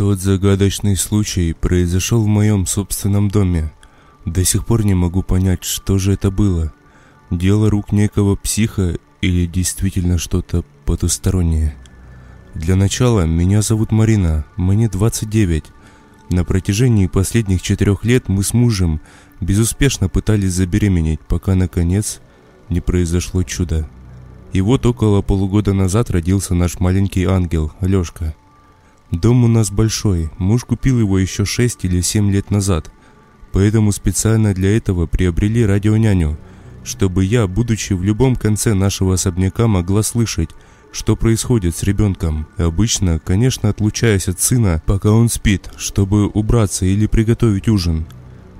Тот загадочный случай произошел в моем собственном доме. До сих пор не могу понять, что же это было. Дело рук некого психа или действительно что-то потустороннее. Для начала, меня зовут Марина, мне 29. На протяжении последних четырех лет мы с мужем безуспешно пытались забеременеть, пока, наконец, не произошло чудо. И вот около полугода назад родился наш маленький ангел, Лёшка. Дом у нас большой, муж купил его еще 6 или 7 лет назад, поэтому специально для этого приобрели радионяню, чтобы я, будучи в любом конце нашего особняка, могла слышать, что происходит с ребенком. Обычно, конечно, отлучаясь от сына, пока он спит, чтобы убраться или приготовить ужин.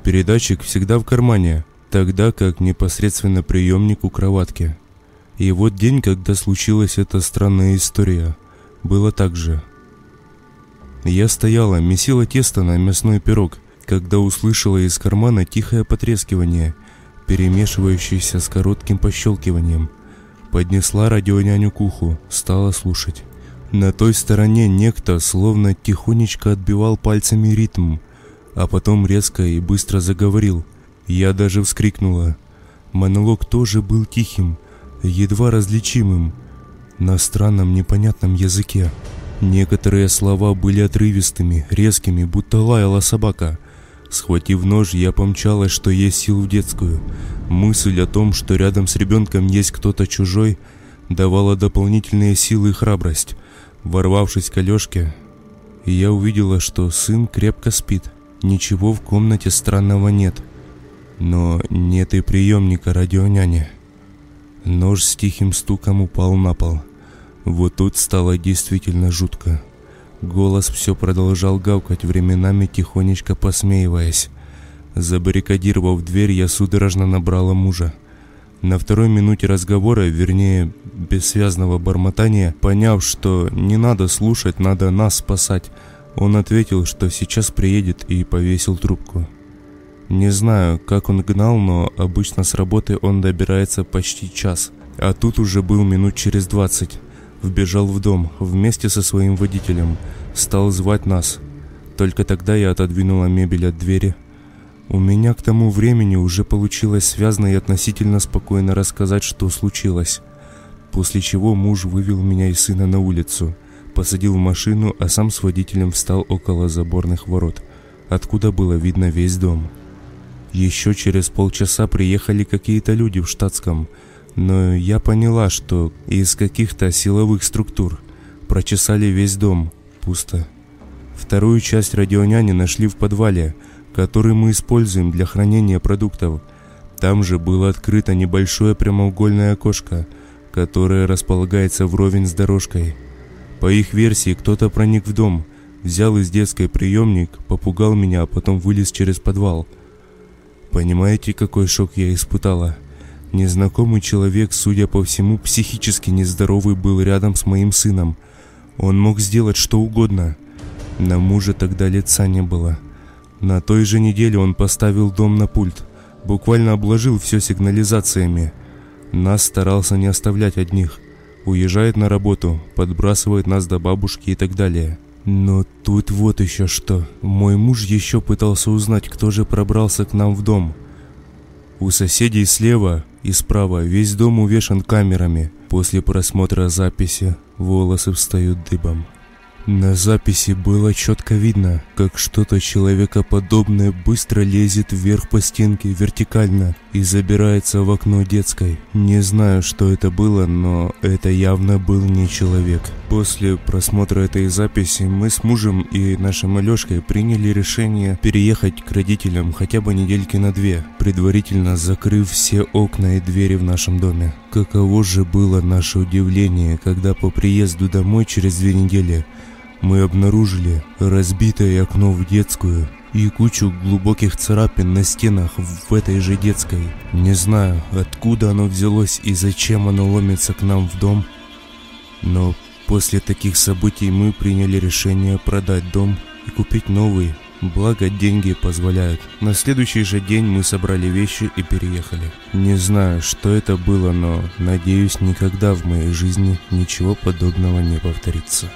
Передатчик всегда в кармане, тогда как непосредственно приемник у кроватки. И вот день, когда случилась эта странная история, было так же. Я стояла, месила тесто на мясной пирог, когда услышала из кармана тихое потрескивание, перемешивающееся с коротким пощелкиванием. Поднесла радионяню к уху, стала слушать. На той стороне некто словно тихонечко отбивал пальцами ритм, а потом резко и быстро заговорил. Я даже вскрикнула. Монолог тоже был тихим, едва различимым, на странном непонятном языке. Некоторые слова были отрывистыми, резкими, будто лаяла собака. Схватив нож, я помчалась, что есть сил в детскую. Мысль о том, что рядом с ребенком есть кто-то чужой, давала дополнительные силы и храбрость. Ворвавшись к Алешке, я увидела, что сын крепко спит. Ничего в комнате странного нет. Но нет и приемника радионяни. Нож с тихим стуком упал на пол. Вот тут стало действительно жутко. Голос все продолжал гавкать, временами тихонечко посмеиваясь. Забаррикадировав дверь, я судорожно набрала мужа. На второй минуте разговора, вернее, бессвязного бормотания, поняв, что не надо слушать, надо нас спасать, он ответил, что сейчас приедет и повесил трубку. Не знаю, как он гнал, но обычно с работы он добирается почти час, а тут уже был минут через двадцать. Вбежал в дом вместе со своим водителем, стал звать нас. Только тогда я отодвинула мебель от двери. У меня к тому времени уже получилось связно и относительно спокойно рассказать, что случилось. После чего муж вывел меня и сына на улицу, посадил в машину, а сам с водителем встал около заборных ворот, откуда было видно весь дом. Еще через полчаса приехали какие-то люди в штатском – но я поняла, что из каких-то силовых структур прочесали весь дом. Пусто. Вторую часть радионяни нашли в подвале, который мы используем для хранения продуктов. Там же было открыто небольшое прямоугольное окошко, которое располагается вровень с дорожкой. По их версии, кто-то проник в дом, взял из детской приемник, попугал меня, а потом вылез через подвал. Понимаете, какой шок я испытала? Незнакомый человек, судя по всему, психически нездоровый был рядом с моим сыном. Он мог сделать что угодно. На мужа тогда лица не было. На той же неделе он поставил дом на пульт. Буквально обложил все сигнализациями. Нас старался не оставлять одних. Уезжает на работу, подбрасывает нас до бабушки и так далее. Но тут вот еще что. Мой муж еще пытался узнать, кто же пробрался к нам в дом. У соседей слева и справа весь дом увешан камерами. После просмотра записи волосы встают дыбом. На записи было четко видно, как что-то человекоподобное быстро лезет вверх по стенке вертикально и забирается в окно детской. Не знаю, что это было, но это явно был не человек. После просмотра этой записи мы с мужем и нашим Алешкой приняли решение переехать к родителям хотя бы недельки на две, предварительно закрыв все окна и двери в нашем доме. Каково же было наше удивление, когда по приезду домой через две недели мы обнаружили разбитое окно в детскую и кучу глубоких царапин на стенах в этой же детской. Не знаю, откуда оно взялось и зачем оно ломится к нам в дом, но после таких событий мы приняли решение продать дом и купить новый, благо деньги позволяют. На следующий же день мы собрали вещи и переехали. Не знаю, что это было, но надеюсь, никогда в моей жизни ничего подобного не повторится.